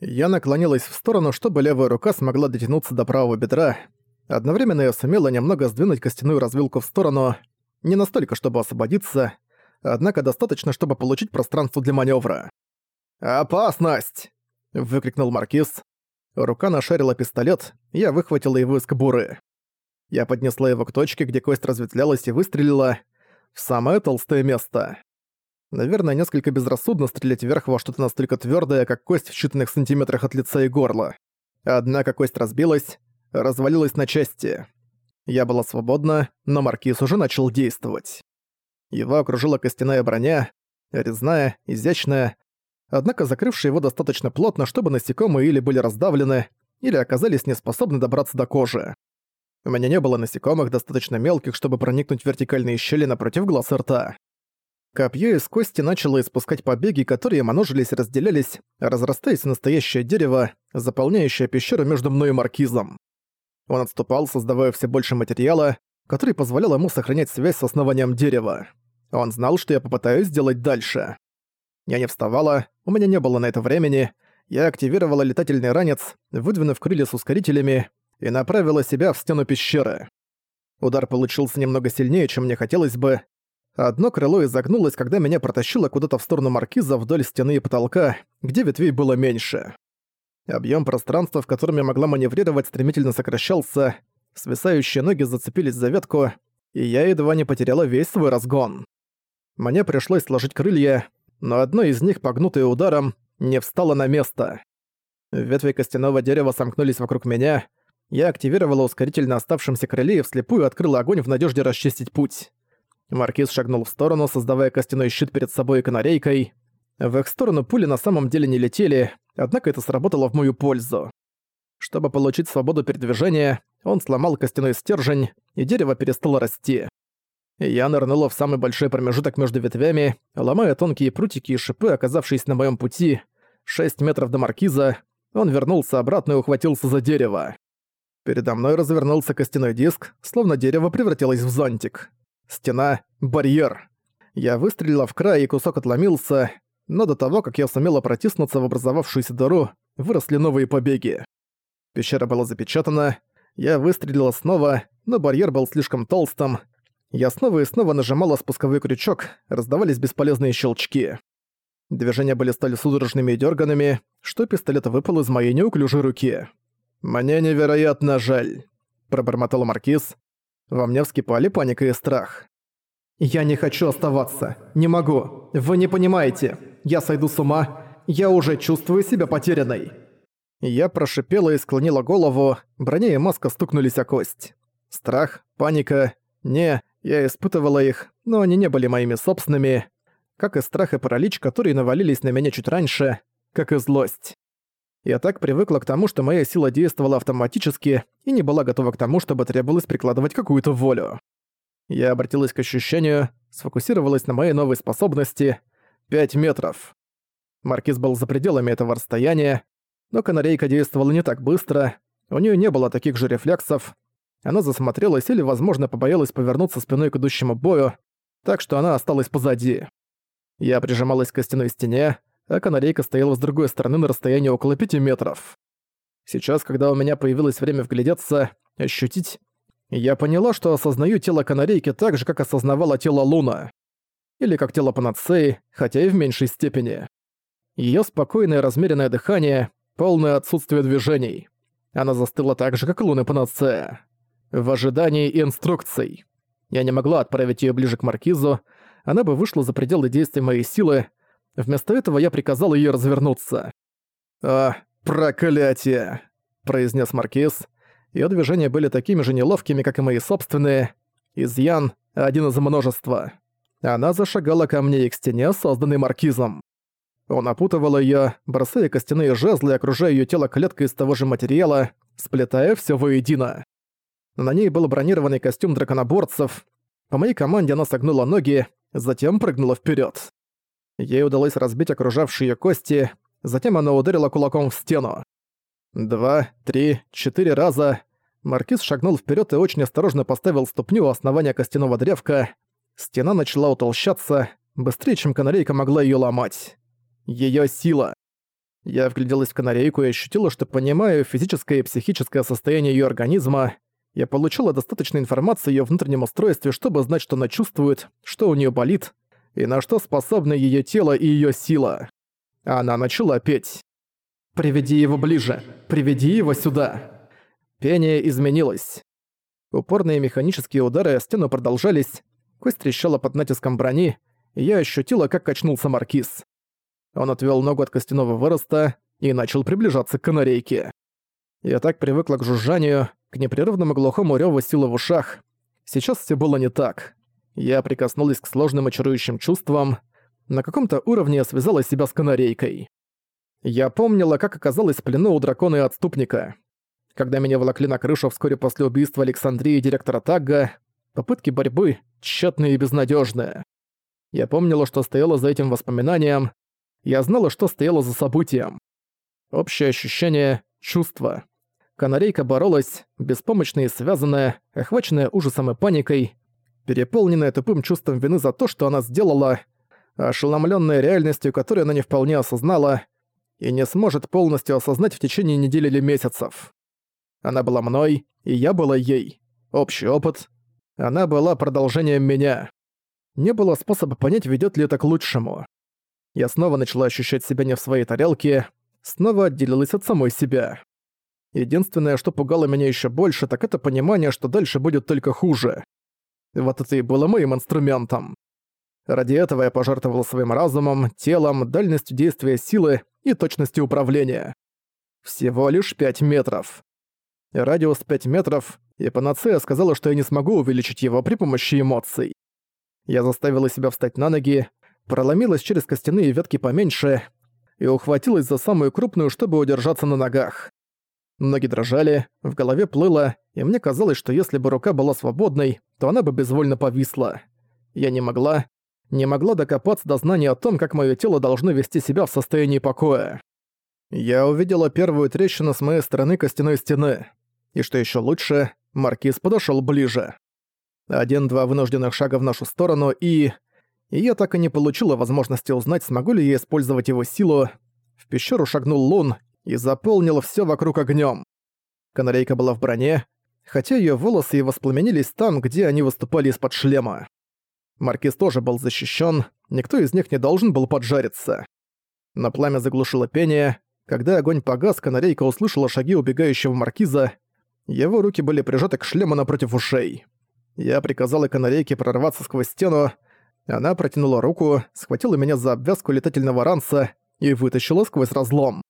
Я наклонилась в сторону, чтобы левая рука смогла дотянуться до правого бедра. Одновременно я сумела немного сдвинуть костяную развилку в сторону, не настолько, чтобы освободиться, однако достаточно, чтобы получить пространство для маневра. «Опасность!» — выкрикнул Маркиз. Рука нашарила пистолет, я выхватила его из кобуры. Я поднесла его к точке, где кость разветвлялась и выстрелила в самое толстое место. Наверное, несколько безрассудно стрелять вверх во что-то настолько твердое, как кость в считанных сантиметрах от лица и горла. Однако кость разбилась, развалилась на части. Я была свободна, но Маркиз уже начал действовать. Его окружила костяная броня, резная, изящная, однако закрывшая его достаточно плотно, чтобы насекомые или были раздавлены, или оказались неспособны добраться до кожи. У меня не было насекомых достаточно мелких, чтобы проникнуть в вертикальные щели напротив глаз и рта. Копье из кости начало испускать побеги, которые множились и разделялись, разрастаясь в настоящее дерево, заполняющее пещеру между мной и маркизом. Он отступал, создавая все больше материала, который позволял ему сохранять связь с основанием дерева. Он знал, что я попытаюсь сделать дальше. Я не вставала, у меня не было на это времени. Я активировала летательный ранец, выдвинув крылья с ускорителями, и направила себя в стену пещеры. Удар получился немного сильнее, чем мне хотелось бы. Одно крыло изогнулось, когда меня протащило куда-то в сторону маркиза вдоль стены и потолка, где ветвей было меньше. Объем пространства, в котором я могла маневрировать, стремительно сокращался, свисающие ноги зацепились за ветку, и я едва не потеряла весь свой разгон. Мне пришлось сложить крылья, но одно из них, погнутое ударом, не встало на место. Ветви костяного дерева сомкнулись вокруг меня. Я активировала ускоритель на оставшемся крыле и вслепую открыла огонь в надежде расчистить путь. Маркиз шагнул в сторону, создавая костяной щит перед собой и канарейкой. В их сторону пули на самом деле не летели, однако это сработало в мою пользу. Чтобы получить свободу передвижения, он сломал костяной стержень, и дерево перестало расти. Я нырнула в самый большой промежуток между ветвями, ломая тонкие прутики и шипы, оказавшиеся на моем пути. Шесть метров до маркиза. Он вернулся обратно и ухватился за дерево. Передо мной развернулся костяной диск, словно дерево превратилось в зонтик. Стена — барьер. Я выстрелила в край, и кусок отломился, но до того, как я сумела протиснуться в образовавшуюся дыру, выросли новые побеги. Пещера была запечатана, я выстрелила снова, но барьер был слишком толстым, я снова и снова нажимала спусковой крючок, раздавались бесполезные щелчки. Движения были стали судорожными и дерганными, что пистолет выпал из моей неуклюжей руки. «Мне невероятно жаль», — пробормотал Маркиз. Во мне вскипали паника и страх. «Я не хочу оставаться. Не могу. Вы не понимаете. Я сойду с ума. Я уже чувствую себя потерянной». Я прошипела и склонила голову, броня и маска стукнулись о кость. Страх, паника. Не, я испытывала их, но они не были моими собственными, как и страх и паралич, которые навалились на меня чуть раньше, как и злость. Я так привыкла к тому, что моя сила действовала автоматически и не была готова к тому, чтобы требовалось прикладывать какую-то волю. Я обратилась к ощущению, сфокусировалась на моей новой способности — 5 метров. Маркиз был за пределами этого расстояния, но канарейка действовала не так быстро, у нее не было таких же рефлексов, она засмотрелась или, возможно, побоялась повернуться спиной к идущему бою, так что она осталась позади. Я прижималась к костяной стене, а канарейка стояла с другой стороны на расстоянии около пяти метров. Сейчас, когда у меня появилось время вглядеться, ощутить, я поняла, что осознаю тело канарейки так же, как осознавала тело Луна. Или как тело Панацеи, хотя и в меньшей степени. Её спокойное размеренное дыхание, полное отсутствие движений. Она застыла так же, как Луна Панацея в ожидании инструкций. Я не могла отправить её ближе к маркизу, она бы вышла за пределы действия моей силы. Вместо этого я приказал её развернуться. «А, проклятие!» – произнес маркиз. Её движения были такими же неловкими, как и мои собственные. Изъян – один из множества. Она зашагала ко мне и к стене, созданной маркизом. Он опутывал её, бросая костяные жезлы, окружая её тело клеткой из того же материала, сплетая всё воедино. На ней был бронированный костюм драконоборцев. По моей команде она согнула ноги, затем прыгнула вперед. Ей удалось разбить окружавшие её кости, затем она ударила кулаком в стену. Два, три, четыре раза. Маркиз шагнул вперед и очень осторожно поставил ступню у основания костяного древка. Стена начала утолщаться, быстрее, чем канарейка могла ее ломать. Ее сила. Я вгляделась в канарейку и ощутила, что понимаю физическое и психическое состояние её организма. Я получила достаточно информации о её внутреннем устройстве, чтобы знать, что она чувствует, что у неё болит, и на что способны её тело и её сила. Она начала петь. «Приведи его ближе! Приведи его сюда!» Пение изменилось. Упорные механические удары о стену продолжались, кость трещала под натиском брони, и я ощутила, как качнулся маркиз. Он отвёл ногу от костяного выроста и начал приближаться к канарейке. Я так привыкла к жужжанию, к непрерывному глухому рёву силы в ушах. Сейчас всё было не так. Я прикоснулась к сложным очарующим чувствам. На каком-то уровне я связала себя с канарейкой. Я помнила, как оказалась в плену у дракона и отступника. Когда меня волокли на крышу вскоре после убийства Александрии и директора Тагга, попытки борьбы тщетные и безнадёжные. Я помнила, что стояло за этим воспоминанием, я знала, что стояло за событием. Общее ощущение, чувство. Канарейка боролась, беспомощная и связанная, охваченная ужасом и паникой, переполненная тупым чувством вины за то, что она сделала, ошеломленная реальностью, которую она не вполне осознала, и не сможет полностью осознать в течение недели или месяцев. Она была мной, и я была ей. Общий опыт. Она была продолжением меня. Не было способа понять, ведет ли это к лучшему. Я снова начала ощущать себя не в своей тарелке, снова отделилась от самой себя. Единственное, что пугало меня еще больше, так это понимание, что дальше будет только хуже. Вот это и было моим инструментом. Ради этого я пожертвовал своим разумом, телом, дальностью действия силы и точностью управления. Всего лишь 5 метров. Радиус 5 метров, и панацея сказала, что я не смогу увеличить его при помощи эмоций. Я заставила себя встать на ноги, проломилась через костяные ветки поменьше и ухватилась за самую крупную, чтобы удержаться на ногах. Ноги дрожали, в голове плыло, и мне казалось, что если бы рука была свободной, то она бы безвольно повисла. Я не могла, не могла докопаться до знания о том, как моё тело должно вести себя в состоянии покоя. Я увидела первую трещину с моей стороны костяной стены. И что ещё лучше, Маркиз подошёл ближе. Один-два вынужденных шага в нашу сторону и и я так и не получила возможности узнать, смогу ли я использовать его силу. В пещеру шагнул Лун и заполнил все вокруг огнем. Канарейка была в броне, хотя ее волосы и воспламенились там, где они выступали из-под шлема. Маркиз тоже был защищен, никто из них не должен был поджариться. На пламя заглушило пение. Когда огонь погас, канарейка услышала шаги убегающего маркиза. Его руки были прижаты к шлему напротив ушей. Я приказала канарейке прорваться сквозь стену, она протянула руку, схватила меня за обвязку летательного ранца и вытащила сквозь разлом.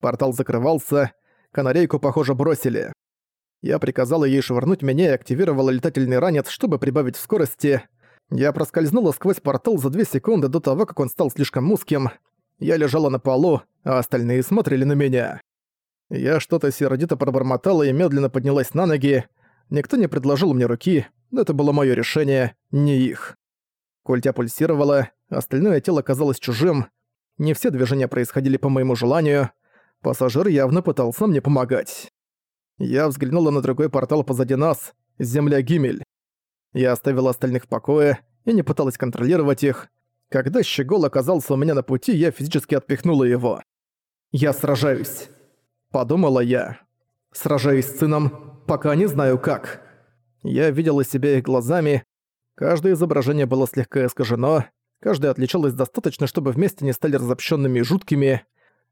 Портал закрывался, канарейку, похоже, бросили. Я приказала ей швырнуть меня и активировала летательный ранец, чтобы прибавить в скорости. Я проскользнула сквозь портал за две секунды до того, как он стал слишком узким. Я лежала на полу, а остальные смотрели на меня. Я что-то сердито пробормотала и медленно поднялась на ноги. Никто не предложил мне руки, но это было мое решение, не их. Культя пульсировала, остальное тело казалось чужим. Не все движения происходили по моему желанию. Пассажир явно пытался мне помогать. Я взглянула на другой портал позади нас, Земля Гимель. Я оставила остальных в покое и не пыталась контролировать их. Когда щегол оказался у меня на пути, я физически отпихнула его. «Я сражаюсь», — подумала я. «Сражаюсь с сыном, пока не знаю как». Я видела себя их глазами, Каждое изображение было слегка искажено, каждое отличалось достаточно, чтобы вместе не стали разобщенными и жуткими.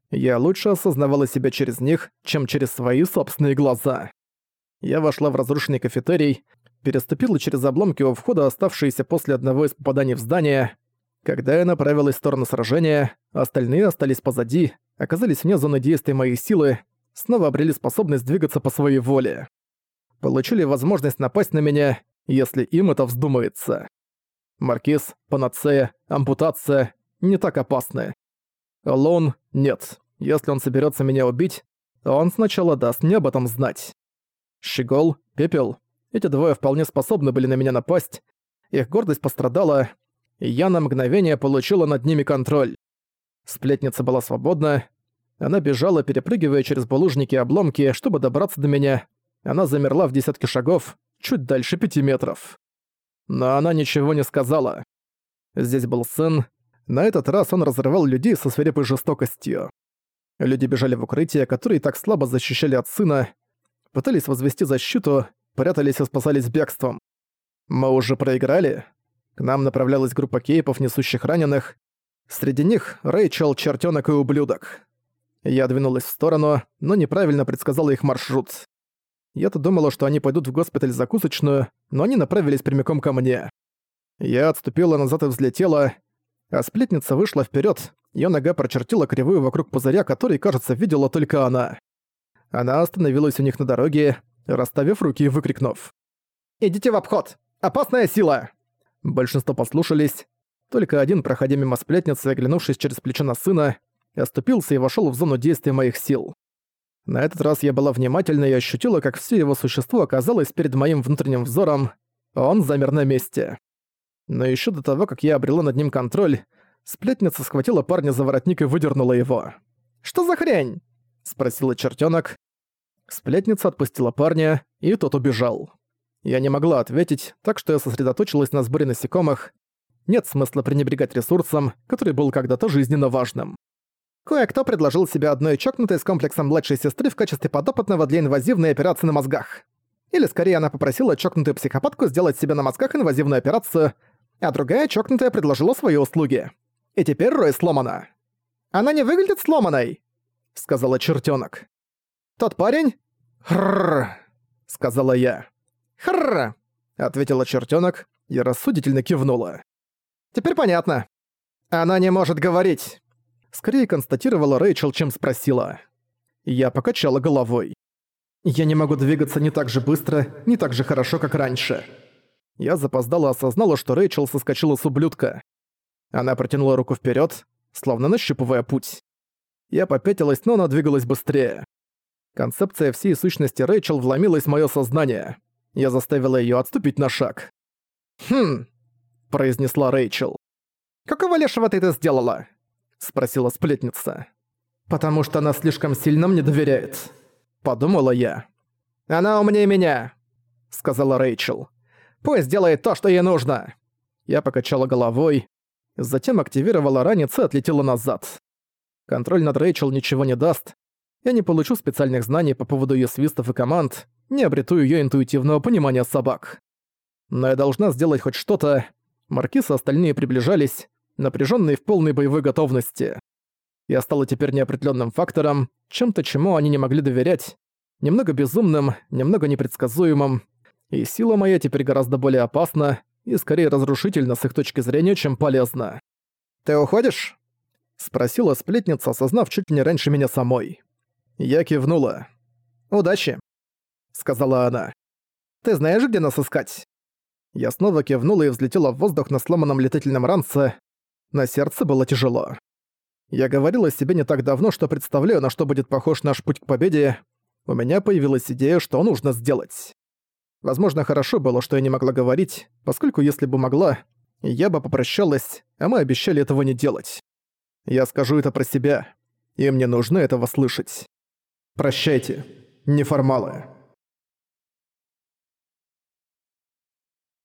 Я лучше осознавала себя через них, чем через свои собственные глаза. Я вошла в разрушенный кафетерий, переступила через обломки у входа, оставшиеся после одного из попаданий в здание. Когда я направилась в сторону сражения, остальные остались позади, оказались вне зоны действия моей силы, снова обрели способность двигаться по своей воле. Получили возможность напасть на меня если им это вздумается. Маркиз, панацея, ампутация не так опасны. Лон — нет. Если он соберется меня убить, то он сначала даст мне об этом знать. Щегол, Пепел — эти двое вполне способны были на меня напасть, их гордость пострадала, и я на мгновение получила над ними контроль. Сплетница была свободна, она бежала, перепрыгивая через булыжники и обломки, чтобы добраться до меня. Она замерла в десятке шагов, чуть дальше пяти метров. Но она ничего не сказала. Здесь был сын. На этот раз он разрывал людей со свирепой жестокостью. Люди бежали в укрытия, которые так слабо защищали от сына, пытались возвести защиту, прятались и спасались бегством. Мы уже проиграли? К нам направлялась группа кейпов, несущих раненых. Среди них Рэйчел, чертёнок и ублюдок. Я двинулась в сторону, но неправильно предсказала их маршрут. Я-то думала, что они пойдут в госпиталь закусочную, но они направились прямиком ко мне. Я отступила назад и взлетела, а сплетница вышла вперед. Ее нога прочертила кривую вокруг пузыря, который, кажется, видела только она. Она остановилась у них на дороге, расставив руки и выкрикнув. «Идите в обход! Опасная сила!» Большинство послушались. Только один, проходя мимо сплетницы, оглянувшись через плечо на сына, оступился и вошел в зону действия моих сил. На этот раз я была внимательна и ощутила, как все его существо оказалось перед моим внутренним взором. Он замер на месте. Но еще до того, как я обрела над ним контроль, сплетница схватила парня за воротник и выдернула его. «Что за хрень?» — спросила чертенок. Сплетница отпустила парня, и тот убежал. Я не могла ответить, так что я сосредоточилась на сборе насекомых. Нет смысла пренебрегать ресурсом, который был когда-то жизненно важным. Кое-кто предложил себе одной чокнутой с комплексом младшей сестры в качестве подопытного для инвазивной операции на мозгах. Или скорее она попросила чокнутую психопатку сделать себе на мозгах инвазивную операцию, а другая чокнутая предложила свои услуги. И теперь Рой сломана. «Она не выглядит сломанной», — сказала чертёнок. «Тот парень?» «Хрррр», — сказала я. «Хрррр», — ответила чертёнок и рассудительно кивнула. «Теперь понятно. Она не может говорить». Скорее констатировала Рэйчел, чем спросила. Я покачала головой. Я не могу двигаться не так же быстро, не так же хорошо, как раньше. Я запоздала осознала, что Рэйчел соскочила с ублюдка. Она протянула руку вперед, словно нащупывая путь. Я попятилась, но она двигалась быстрее. Концепция всей сущности Рэйчел вломилась в моё сознание. Я заставила её отступить на шаг. «Хм», — произнесла Рэйчел. «Какого лешего ты это сделала?» — спросила сплетница. «Потому что она слишком сильно мне доверяет», — подумала я. «Она умнее меня», — сказала Рэйчел. «Пусть делает то, что ей нужно». Я покачала головой, затем активировала ранец и отлетела назад. Контроль над Рэйчел ничего не даст. Я не получу специальных знаний по поводу её свистов и команд, не обрету её интуитивного понимания собак. Но я должна сделать хоть что-то. Маркиз и остальные приближались, напряженные в полной боевой готовности. Я стала теперь неопределенным фактором, чем-то, чему они не могли доверять, немного безумным, немного непредсказуемым, и сила моя теперь гораздо более опасна и скорее разрушительна с их точки зрения, чем полезна. «Ты уходишь?» — спросила сплетница, осознав чуть ли не раньше меня самой. Я кивнула. «Удачи», — сказала она. «Ты знаешь, где нас искать?» Я снова кивнула и взлетела в воздух на сломанном летательном ранце. На сердце было тяжело. Я говорила себе не так давно, что представляю, на что будет похож наш путь к победе. У меня появилась идея, что нужно сделать. Возможно, хорошо было, что я не могла говорить, поскольку если бы могла, я бы попрощалась, а мы обещали этого не делать. Я скажу это про себя, и мне нужно этого слышать. Прощайте, неформалы.